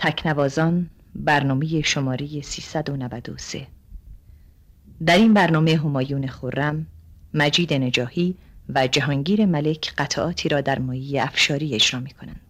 تکنوازان برنامه شماره 393 در این برنامه همایون خورم، مجید نجاهی و جهانگیر ملک قطعاتی را در مایی افشاری اجرا می کنند.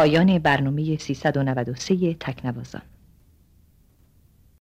پایان برنامه 393 تکنوازان.